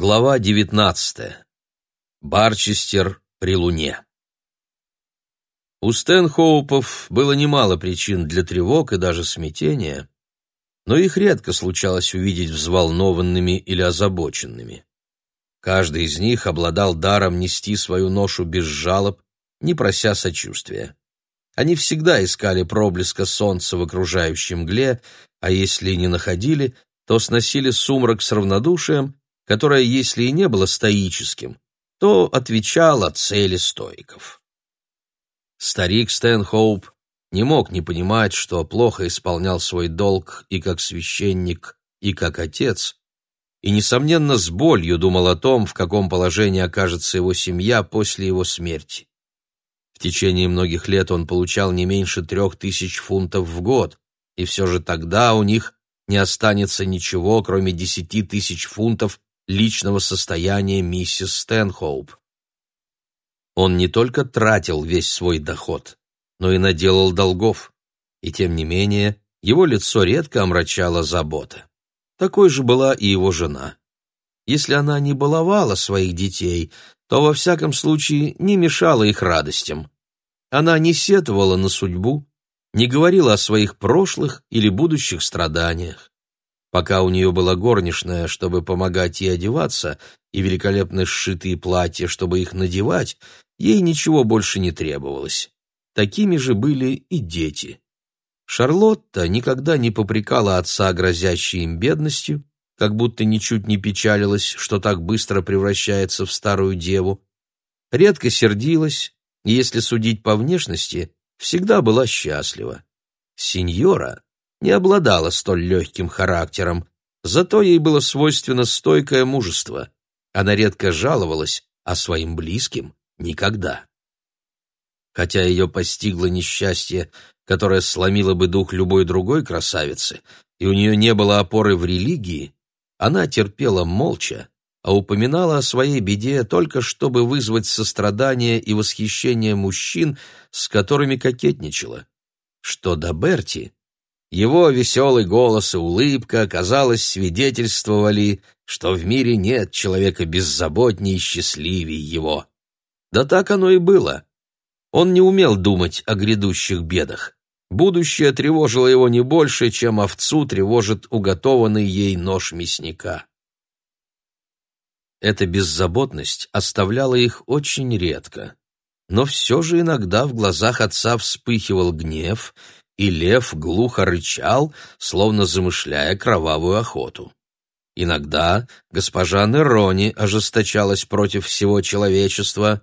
Глава 19. Барчестер при Луне. У Стэнхоупов было немало причин для тревог и даже смятения, но их редко случалось увидеть взволнованными или озабоченными. Каждый из них обладал даром нести свою ношу без жалоб, не прося сочувствия. Они всегда искали проблеска солнца в окружающей мгле, а если не находили, то сносили сумрак с равнодушием которое, если и не было стоическим, то отвечало цели стоиков. Старик Стэнхоуп не мог не понимать, что плохо исполнял свой долг и как священник, и как отец, и, несомненно, с болью думал о том, в каком положении окажется его семья после его смерти. В течение многих лет он получал не меньше трех тысяч фунтов в год, и все же тогда у них не останется ничего, кроме десяти тысяч фунтов личного состояния миссис Стэнхоуп. Он не только тратил весь свой доход, но и наделал долгов, и тем не менее его лицо редко омрачала забота. Такой же была и его жена. Если она не баловала своих детей, то во всяком случае не мешала их радостям. Она не сетовала на судьбу, не говорила о своих прошлых или будущих страданиях. Пока у нее была горничная, чтобы помогать ей одеваться, и великолепно сшитые платья, чтобы их надевать, ей ничего больше не требовалось. Такими же были и дети. Шарлотта никогда не попрекала отца, грозящей им бедностью, как будто ничуть не печалилась, что так быстро превращается в старую деву. Редко сердилась, и, если судить по внешности, всегда была счастлива. Сеньора не обладала столь легким характером, зато ей было свойственно стойкое мужество. Она редко жаловалась, а своим близким — никогда. Хотя ее постигло несчастье, которое сломило бы дух любой другой красавицы, и у нее не было опоры в религии, она терпела молча, а упоминала о своей беде только чтобы вызвать сострадание и восхищение мужчин, с которыми кокетничала. Что до Берти, его веселый голос и улыбка, казалось, свидетельствовали, что в мире нет человека беззаботнее и счастливее его. Да так оно и было. Он не умел думать о грядущих бедах. Будущее тревожило его не больше, чем овцу тревожит уготованный ей нож мясника. Эта беззаботность оставляла их очень редко. Но все же иногда в глазах отца вспыхивал гнев — и лев глухо рычал, словно замышляя кровавую охоту. Иногда госпожа Нерони ожесточалась против всего человечества,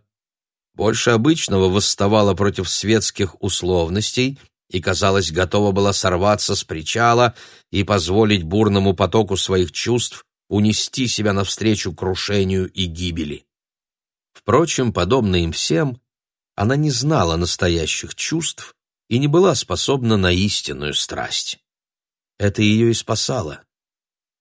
больше обычного восставала против светских условностей и, казалось, готова была сорваться с причала и позволить бурному потоку своих чувств унести себя навстречу крушению и гибели. Впрочем, подобно им всем, она не знала настоящих чувств и не была способна на истинную страсть. Это ее и спасало.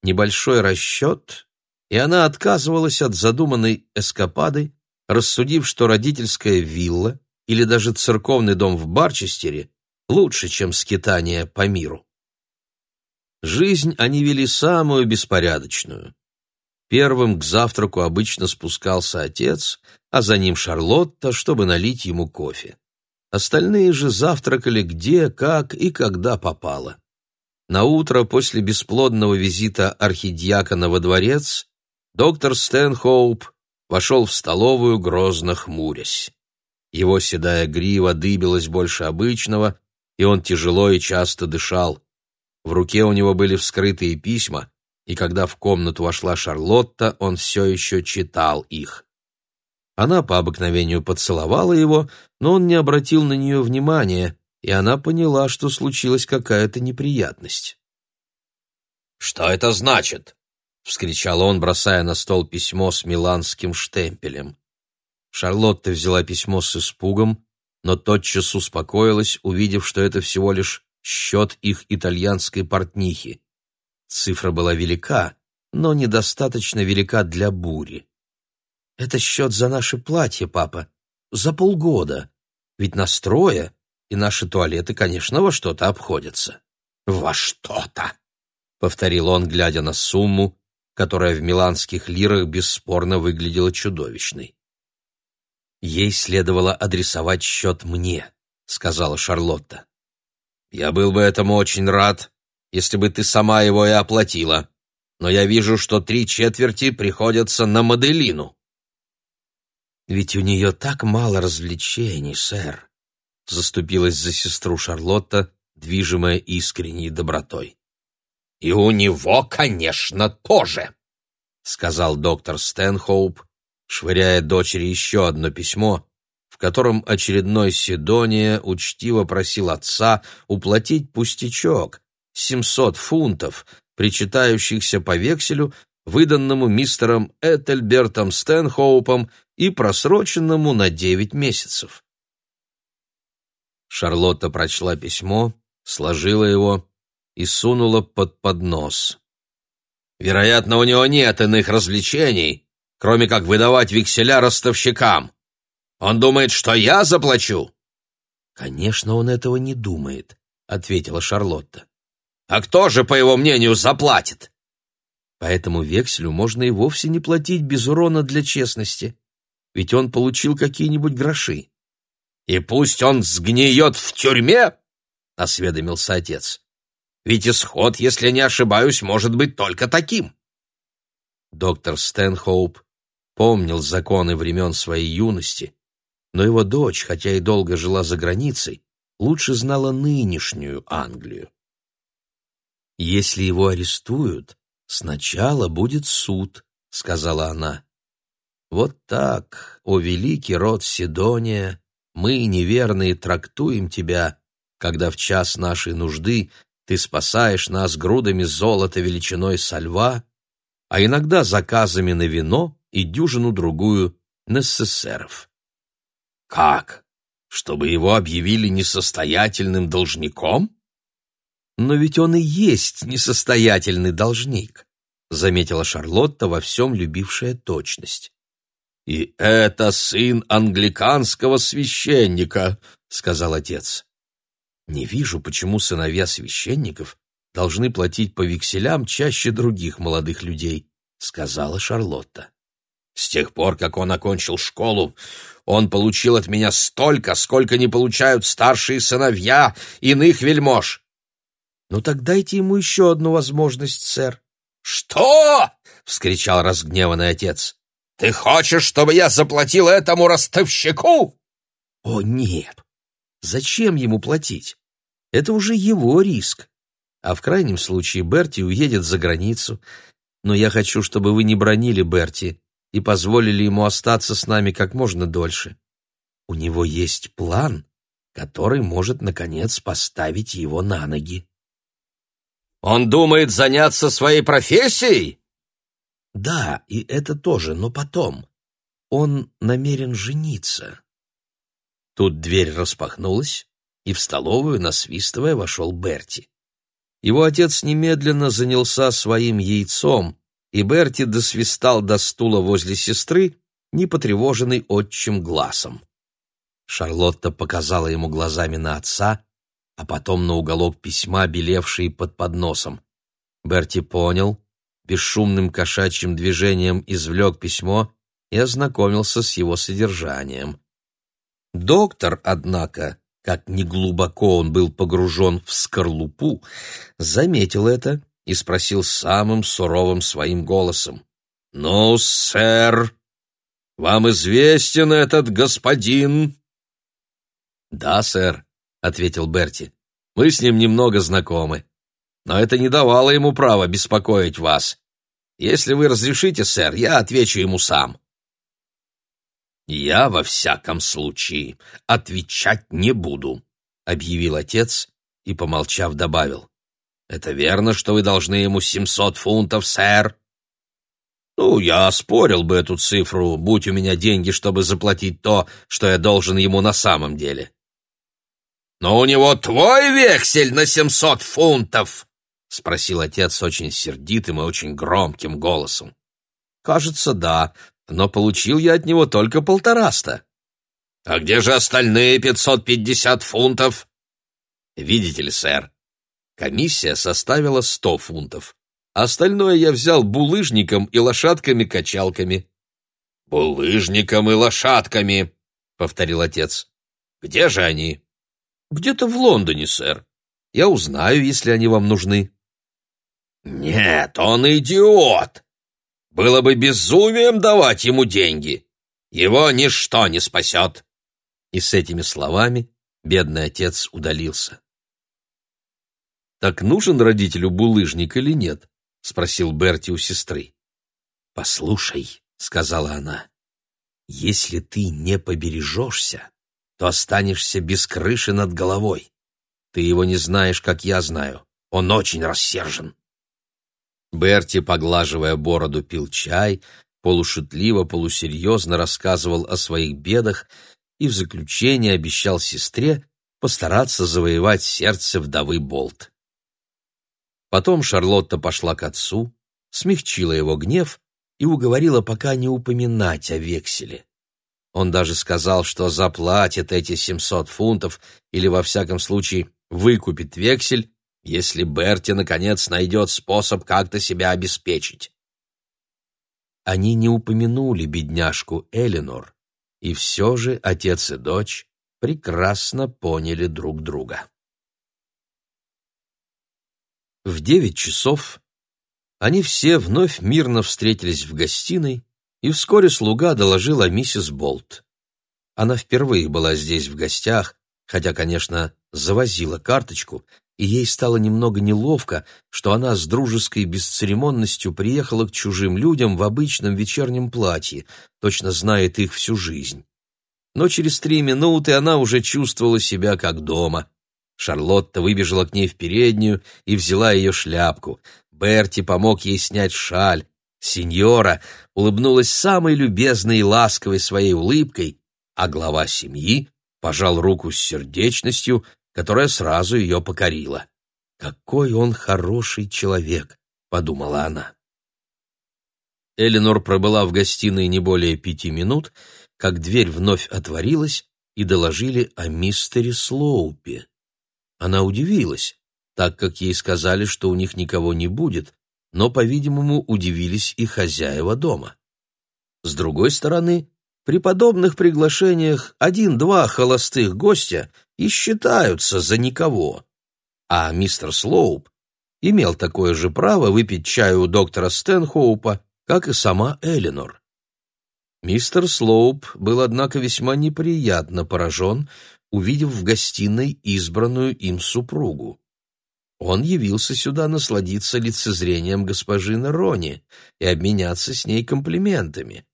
Небольшой расчет, и она отказывалась от задуманной эскапады, рассудив, что родительская вилла или даже церковный дом в Барчестере лучше, чем скитание по миру. Жизнь они вели самую беспорядочную. Первым к завтраку обычно спускался отец, а за ним Шарлотта, чтобы налить ему кофе. Остальные же завтракали где, как и когда попало. На утро после бесплодного визита архидиакона во дворец доктор Стэнхоуп вошел в столовую, грозно хмурясь. Его седая грива дыбилась больше обычного, и он тяжело и часто дышал. В руке у него были вскрытые письма, и когда в комнату вошла Шарлотта, он все еще читал их. Она по обыкновению поцеловала его, но он не обратил на нее внимания, и она поняла, что случилась какая-то неприятность. «Что это значит?» — вскричал он, бросая на стол письмо с миланским штемпелем. Шарлотта взяла письмо с испугом, но тотчас успокоилась, увидев, что это всего лишь счет их итальянской портнихи. Цифра была велика, но недостаточно велика для бури. Это счет за наше платье, папа. За полгода. Ведь настроя и наши туалеты, конечно, во что-то обходятся. Во что-то, повторил он, глядя на сумму, которая в миланских лирах бесспорно выглядела чудовищной. «Ей следовало адресовать счет мне», — сказала Шарлотта. «Я был бы этому очень рад, если бы ты сама его и оплатила, но я вижу, что три четверти приходятся на Маделину». «Ведь у нее так мало развлечений, сэр», — заступилась за сестру Шарлотта, движимая искренней добротой. «И у него, конечно, тоже», — сказал доктор Стэнхоуп, швыряя дочери еще одно письмо, в котором очередной Сидония учтиво просил отца уплатить пустячок — семьсот фунтов, причитающихся по векселю, выданному мистером Этельбертом Стэнхоупом и просроченному на девять месяцев. Шарлотта прочла письмо, сложила его и сунула под поднос. «Вероятно, у него нет иных развлечений, кроме как выдавать векселя ростовщикам. Он думает, что я заплачу?» «Конечно, он этого не думает», — ответила Шарлотта. «А кто же, по его мнению, заплатит?» «По этому векселю можно и вовсе не платить без урона для честности, ведь он получил какие-нибудь гроши». «И пусть он сгниет в тюрьме?» — осведомился отец. «Ведь исход, если не ошибаюсь, может быть только таким». Доктор Стэнхоуп помнил законы времен своей юности, но его дочь, хотя и долго жила за границей, лучше знала нынешнюю Англию. «Если его арестуют, сначала будет суд», — сказала она. «Вот так, о великий род Сидония, мы, неверные, трактуем тебя, когда в час нашей нужды ты спасаешь нас грудами золота величиной со льва, а иногда заказами на вино и дюжину-другую нессесеров. Как? Чтобы его объявили несостоятельным должником? Но ведь он и есть несостоятельный должник, заметила Шарлотта во всем любившая точность. «И это сын англиканского священника», — сказал отец. «Не вижу, почему сыновья священников должны платить по векселям чаще других молодых людей», — сказала Шарлотта. «С тех пор, как он окончил школу, он получил от меня столько, сколько не получают старшие сыновья иных вельмож». «Ну так дайте ему еще одну возможность, сэр». «Что?» — вскричал разгневанный отец. Ты хочешь, чтобы я заплатил этому ростовщику? О, нет. Зачем ему платить? Это уже его риск. А в крайнем случае Берти уедет за границу. Но я хочу, чтобы вы не бронили Берти и позволили ему остаться с нами как можно дольше. У него есть план, который может, наконец, поставить его на ноги. «Он думает заняться своей профессией?» Да, и это тоже, но потом. Он намерен жениться. Тут дверь распахнулась, и в столовую, насвистывая, вошел Берти. Его отец немедленно занялся своим яйцом, и Берти досвистал до стула возле сестры, не потревоженный отчим глазом. Шарлотта показала ему глазами на отца, а потом на уголок письма, белевший под подносом. Берти понял, бесшумным кошачьим движением извлек письмо и ознакомился с его содержанием. Доктор, однако, как неглубоко он был погружен в скорлупу, заметил это и спросил самым суровым своим голосом. «Ну, сэр, вам известен этот господин?» «Да, сэр», — ответил Берти. «Мы с ним немного знакомы но это не давало ему права беспокоить вас. Если вы разрешите, сэр, я отвечу ему сам». «Я, во всяком случае, отвечать не буду», — объявил отец и, помолчав, добавил. «Это верно, что вы должны ему семьсот фунтов, сэр?» «Ну, я оспорил бы эту цифру, будь у меня деньги, чтобы заплатить то, что я должен ему на самом деле». «Но у него твой вексель на семьсот фунтов!» — спросил отец очень сердитым и очень громким голосом. «Кажется, да, но получил я от него только полтораста». «А где же остальные пятьсот пятьдесят фунтов?» «Видите ли, сэр, комиссия составила сто фунтов, Остальное я взял булыжником и лошадками-качалками». «Булыжником и лошадками», — повторил отец. «Где же они?» «Где-то в Лондоне, сэр. Я узнаю, если они вам нужны». «Нет, он идиот! Было бы безумием давать ему деньги. Его ничто не спасет!» И с этими словами бедный отец удалился. «Так нужен родителю булыжник или нет?» — спросил Берти у сестры. «Послушай», — сказала она, — «если ты не побережешься, то останешься без крыши над головой. Ты его не знаешь, как я знаю. Он очень рассержен». Берти, поглаживая бороду, пил чай, полушутливо, полусерьезно рассказывал о своих бедах и в заключение обещал сестре постараться завоевать сердце вдовы Болт. Потом Шарлотта пошла к отцу, смягчила его гнев и уговорила пока не упоминать о векселе. Он даже сказал, что заплатит эти 700 фунтов или, во всяком случае, выкупит вексель, если Берти, наконец, найдет способ как-то себя обеспечить. Они не упомянули бедняжку Элинор, и все же отец и дочь прекрасно поняли друг друга. В девять часов они все вновь мирно встретились в гостиной, и вскоре слуга доложил о миссис Болт. Она впервые была здесь в гостях, хотя, конечно, завозила карточку, и ей стало немного неловко, что она с дружеской бесцеремонностью приехала к чужим людям в обычном вечернем платье, точно знает их всю жизнь. Но через три минуты она уже чувствовала себя как дома. Шарлотта выбежала к ней в переднюю и взяла ее шляпку. Берти помог ей снять шаль. Сеньора улыбнулась самой любезной и ласковой своей улыбкой, а глава семьи пожал руку с сердечностью, которая сразу ее покорила. «Какой он хороший человек!» — подумала она. Эленор пробыла в гостиной не более пяти минут, как дверь вновь отворилась и доложили о мистере Слоупе. Она удивилась, так как ей сказали, что у них никого не будет, но, по-видимому, удивились и хозяева дома. С другой стороны, при подобных приглашениях один-два холостых гостя и считаются за никого. А мистер Слоуп имел такое же право выпить чаю у доктора Стэнхоупа, как и сама Элинор. Мистер Слоуп был, однако, весьма неприятно поражен, увидев в гостиной избранную им супругу. Он явился сюда насладиться лицезрением госпожи Нерони и обменяться с ней комплиментами.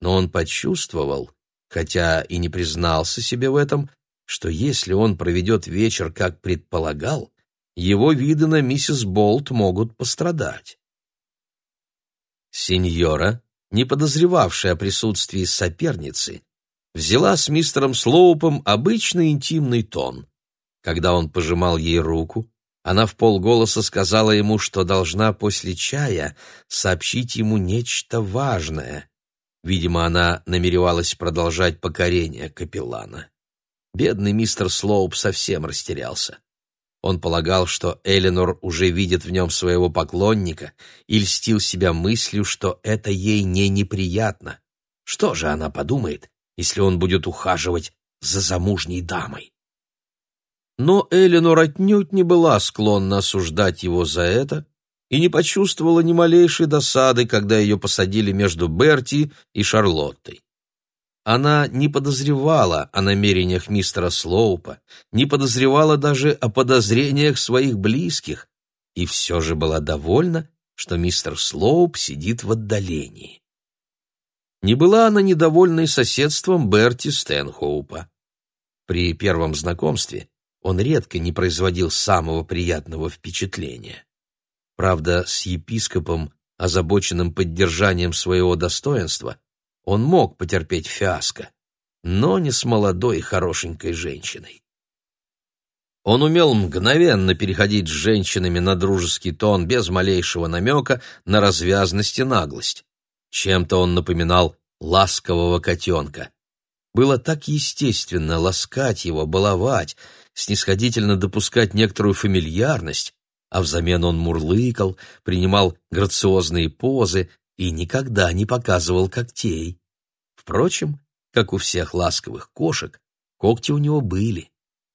Но он почувствовал, хотя и не признался себе в этом, что если он проведет вечер, как предполагал, его виды на миссис Болт могут пострадать. Сеньора, не подозревавшая о присутствии соперницы, взяла с мистером Слоупом обычный интимный тон. Когда он пожимал ей руку, она в полголоса сказала ему, что должна после чая сообщить ему нечто важное. Видимо, она намеревалась продолжать покорение капеллана. Бедный мистер Слоуп совсем растерялся. Он полагал, что Эленор уже видит в нем своего поклонника и льстил себя мыслью, что это ей не неприятно. Что же она подумает, если он будет ухаживать за замужней дамой? Но Эленор отнюдь не была склонна осуждать его за это и не почувствовала ни малейшей досады, когда ее посадили между Берти и Шарлоттой. Она не подозревала о намерениях мистера Слоупа, не подозревала даже о подозрениях своих близких, и все же была довольна, что мистер Слоуп сидит в отдалении. Не была она недовольна соседством Берти Стэнхоупа. При первом знакомстве он редко не производил самого приятного впечатления. Правда, с епископом, озабоченным поддержанием своего достоинства, он мог потерпеть фиаско, но не с молодой хорошенькой женщиной. Он умел мгновенно переходить с женщинами на дружеский тон без малейшего намека на развязность и наглость. Чем-то он напоминал ласкового котенка. Было так естественно ласкать его, баловать, снисходительно допускать некоторую фамильярность, а взамен он мурлыкал, принимал грациозные позы и никогда не показывал когтей. Впрочем, как у всех ласковых кошек, когти у него были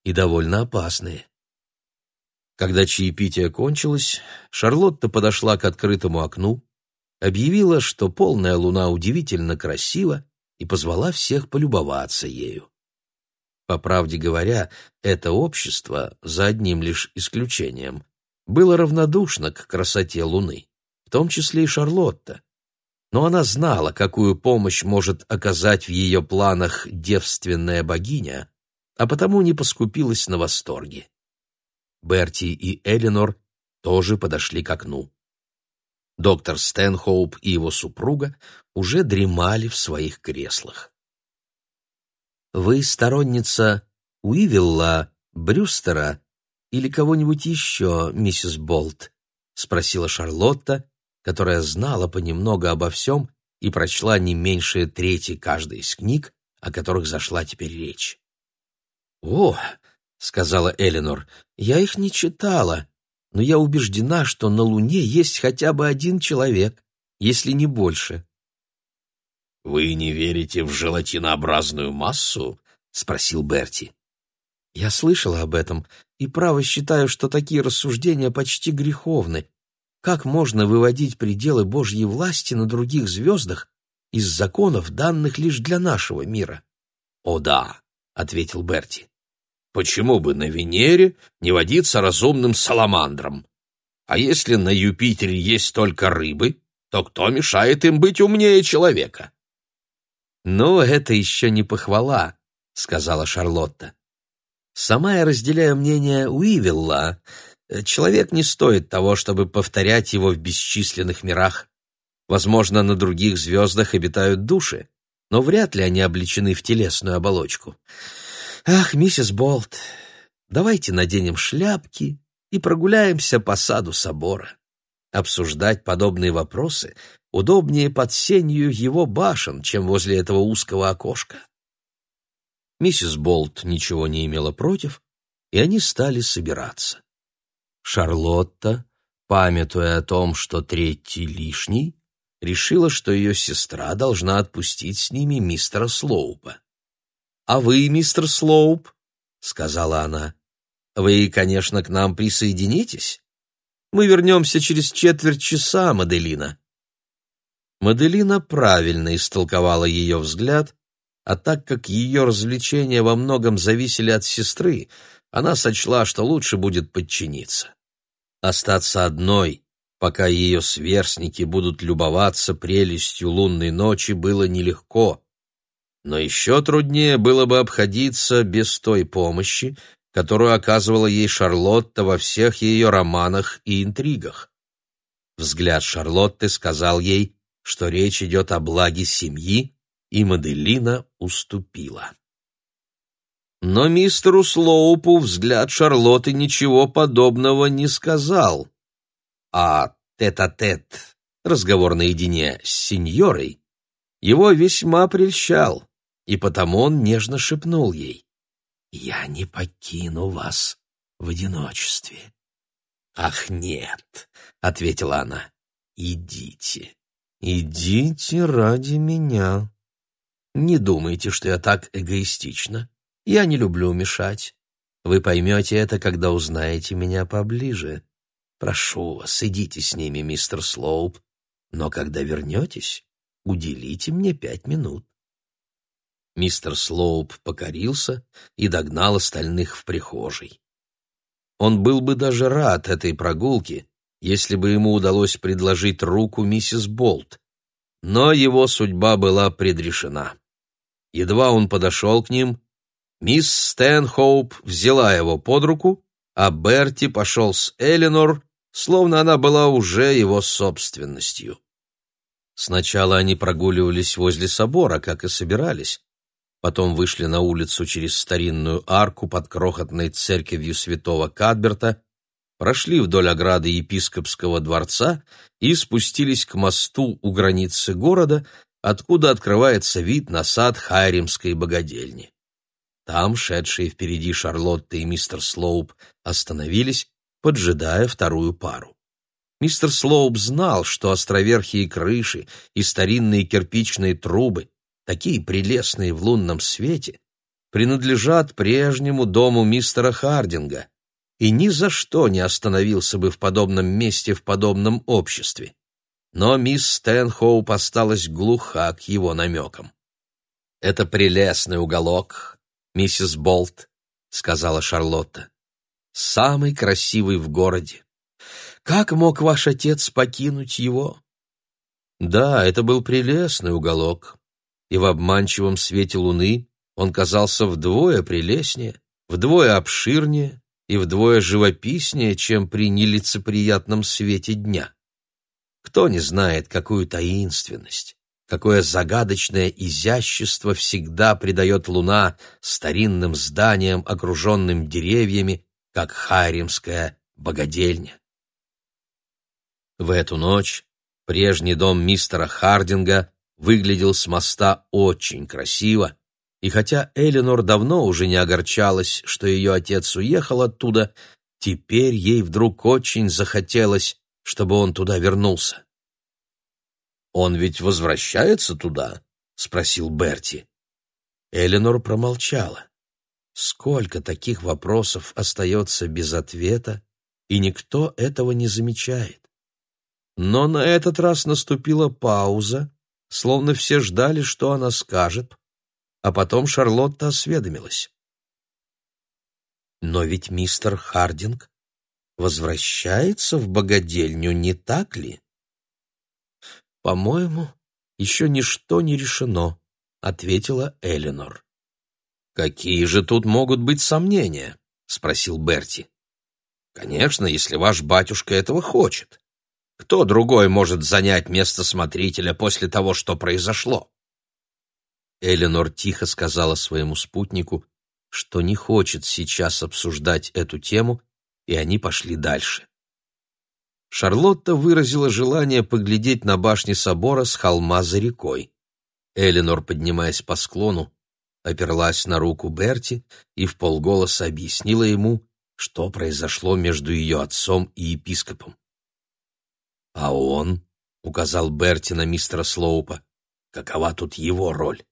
и довольно опасные. Когда чаепитие кончилось, Шарлотта подошла к открытому окну, объявила, что полная луна удивительно красива, и позвала всех полюбоваться ею. По правде говоря, это общество, за одним лишь исключением, было равнодушно к красоте Луны, в том числе и Шарлотта. Но она знала, какую помощь может оказать в ее планах девственная богиня, а потому не поскупилась на восторге. Берти и Эленор тоже подошли к окну. Доктор Стэнхоуп и его супруга уже дремали в своих креслах. «Вы сторонница Уивилла, Брюстера или кого-нибудь еще, миссис Болт?» — спросила Шарлотта, которая знала понемногу обо всем и прочла не меньше трети каждой из книг, о которых зашла теперь речь. «О!» — сказала Эленор, — «я их не читала, но я убеждена, что на Луне есть хотя бы один человек, если не больше». «Вы не верите в желатинообразную массу?» — спросил Берти. «Я слышала об этом и право считаю, что такие рассуждения почти греховны. Как можно выводить пределы Божьей власти на других звездах из законов, данных лишь для нашего мира?» «О да», — ответил Берти. «Почему бы на Венере не водиться разумным саламандром? А если на Юпитере есть только рыбы, то кто мешает им быть умнее человека?» «Ну, это еще не похвала», — сказала Шарлотта. Сама я разделяю мнение Уивилла. Человек не стоит того, чтобы повторять его в бесчисленных мирах. Возможно, на других звездах обитают души, но вряд ли они облечены в телесную оболочку. Ах, миссис Болт, давайте наденем шляпки и прогуляемся по саду собора. Обсуждать подобные вопросы удобнее под сенью его башен, чем возле этого узкого окошка. Миссис Болт ничего не имела против, и они стали собираться. Шарлотта, памятуя о том, что третий лишний, решила, что ее сестра должна отпустить с ними мистера Слоупа. «А вы, мистер Слоуп?» — сказала она. «Вы, конечно, к нам присоединитесь. Мы вернемся через четверть часа, Маделина». Маделина правильно истолковала ее взгляд а так как ее развлечения во многом зависели от сестры, она сочла, что лучше будет подчиниться. Остаться одной, пока ее сверстники будут любоваться прелестью лунной ночи, было нелегко. Но еще труднее было бы обходиться без той помощи, которую оказывала ей Шарлотта во всех ее романах и интригах. Взгляд Шарлотты сказал ей, что речь идет о благе семьи, и Маделина уступила. Но мистеру Слоупу взгляд Шарлотты ничего подобного не сказал. А тет-а-тет, -тет, разговор наедине с сеньорой, его весьма прельщал, и потому он нежно шепнул ей. «Я не покину вас в одиночестве». «Ах, нет», — ответила она, — «идите, идите ради меня». Не думайте, что я так эгоистична. Я не люблю мешать. Вы поймете это, когда узнаете меня поближе. Прошу вас, идите с ними, мистер Слоуп, но когда вернетесь, уделите мне пять минут. Мистер Слоуп покорился и догнал остальных в прихожей. Он был бы даже рад этой прогулке, если бы ему удалось предложить руку миссис Болт, но его судьба была предрешена. Едва он подошел к ним, мисс Стэнхоуп взяла его под руку, а Берти пошел с Эленор, словно она была уже его собственностью. Сначала они прогуливались возле собора, как и собирались. Потом вышли на улицу через старинную арку под крохотной церковью святого Кадберта, прошли вдоль ограды епископского дворца и спустились к мосту у границы города, откуда открывается вид на сад Хайримской богадельни. Там, шедшие впереди Шарлотта и мистер Слоуп, остановились поджидая вторую пару. Мистер Слоуп знал, что островерхие крыши и старинные кирпичные трубы, такие прелестные в лунном свете, принадлежат прежнему дому мистера Хардинга, и ни за что не остановился бы в подобном месте в подобном обществе. Но мисс Стэнхоуп осталась глуха к его намекам. «Это прелестный уголок, миссис Болт», — сказала Шарлотта. «Самый красивый в городе. Как мог ваш отец покинуть его?» Да, это был прелестный уголок, и в обманчивом свете луны он казался вдвое прелестнее, вдвое обширнее и вдвое живописнее, чем при нелицеприятном свете дня. Кто не знает, какую таинственность, какое загадочное изящество всегда придает луна старинным зданиям, окруженным деревьями, как Хайримская богадельня. В эту ночь прежний дом мистера Хардинга выглядел с моста очень красиво, и хотя Эленор давно уже не огорчалась, что ее отец уехал оттуда, теперь ей вдруг очень захотелось, чтобы он туда вернулся. «Он ведь возвращается туда?» — спросил Берти. Эленор промолчала. Сколько таких вопросов остается без ответа, и никто этого не замечает. Но на этот раз наступила пауза, словно все ждали, что она скажет, а потом Шарлотта осведомилась. «Но ведь мистер Хардинг возвращается в богадельню, не так ли?» «По-моему, еще ничто не решено», — ответила Эленор. «Какие же тут могут быть сомнения?» — спросил Берти. «Конечно, если ваш батюшка этого хочет. Кто другой может занять место смотрителя после того, что произошло?» Эленор тихо сказала своему спутнику, что не хочет сейчас обсуждать эту тему, и они пошли дальше. Шарлотта выразила желание поглядеть на башни собора с холма за рекой. Эленор, поднимаясь по склону, оперлась на руку Берти и в полголоса объяснила ему, что произошло между ее отцом и епископом. «А он?» — указал Берти на мистера Слоупа. «Какова тут его роль?»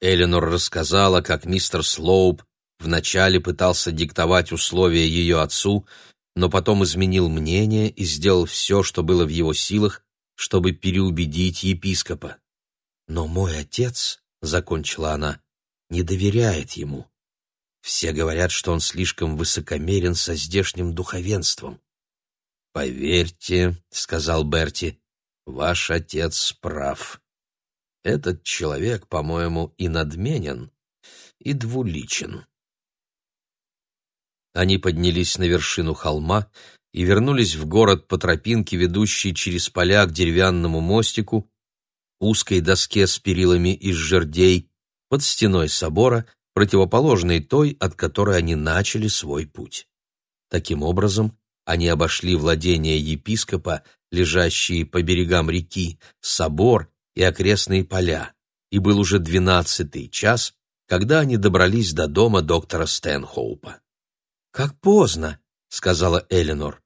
Эленор рассказала, как мистер Слоуп вначале пытался диктовать условия ее отцу, но потом изменил мнение и сделал все, что было в его силах, чтобы переубедить епископа. «Но мой отец», — закончила она, — «не доверяет ему. Все говорят, что он слишком высокомерен со здешним духовенством». «Поверьте», — сказал Берти, — «ваш отец прав. Этот человек, по-моему, и надменен, и двуличен. Они поднялись на вершину холма и вернулись в город по тропинке, ведущей через поля к деревянному мостику, узкой доске с перилами из жердей, под стеной собора, противоположной той, от которой они начали свой путь. Таким образом, они обошли владения епископа, лежащие по берегам реки, собор и окрестные поля, и был уже двенадцатый час, когда они добрались до дома доктора Стэнхоупа. «Как поздно», — сказала Эленор.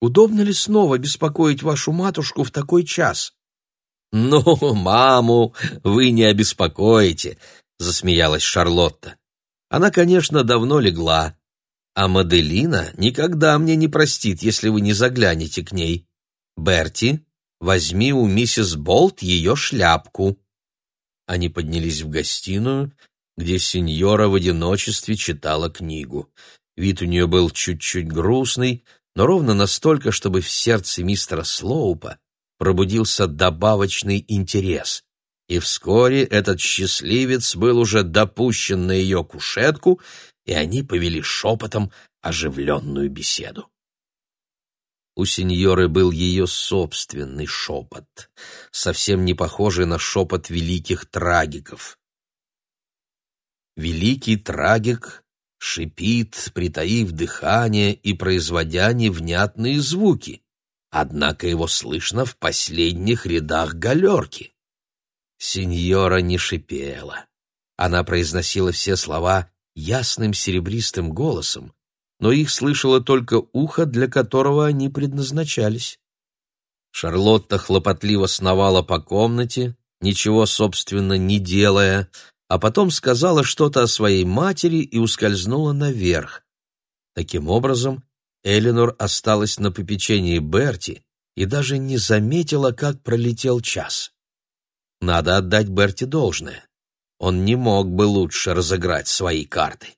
«Удобно ли снова беспокоить вашу матушку в такой час?» «Ну, маму вы не обеспокоите», — засмеялась Шарлотта. «Она, конечно, давно легла, а Маделина никогда мне не простит, если вы не заглянете к ней. Берти, Возьми у миссис Болт ее шляпку». Они поднялись в гостиную, где сеньора в одиночестве читала книгу. Вид у нее был чуть-чуть грустный, но ровно настолько, чтобы в сердце мистера Слоупа пробудился добавочный интерес. И вскоре этот счастливец был уже допущен на ее кушетку, и они повели шепотом оживленную беседу. У сеньоры был ее собственный шепот, совсем не похожий на шепот великих трагиков. Великий трагик шипит, притаив дыхание и производя невнятные звуки, однако его слышно в последних рядах галерки. Сеньора не шипела. Она произносила все слова ясным серебристым голосом, но их слышало только ухо, для которого они предназначались. Шарлотта хлопотливо сновала по комнате, ничего, собственно, не делая, а потом сказала что-то о своей матери и ускользнула наверх. Таким образом, Эленор осталась на попечении Берти и даже не заметила, как пролетел час. Надо отдать Берти должное. Он не мог бы лучше разыграть свои карты.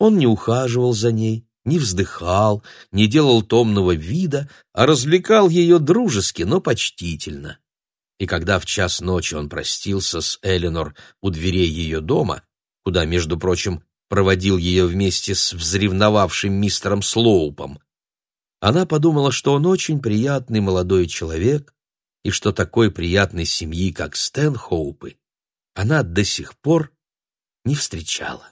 Он не ухаживал за ней, не вздыхал, не делал томного вида, а развлекал ее дружески, но почтительно. И когда в час ночи он простился с Эленор у дверей ее дома, куда, между прочим, проводил ее вместе с взревновавшим мистером Слоупом, она подумала, что он очень приятный молодой человек и что такой приятной семьи, как Стэнхоупы, она до сих пор не встречала.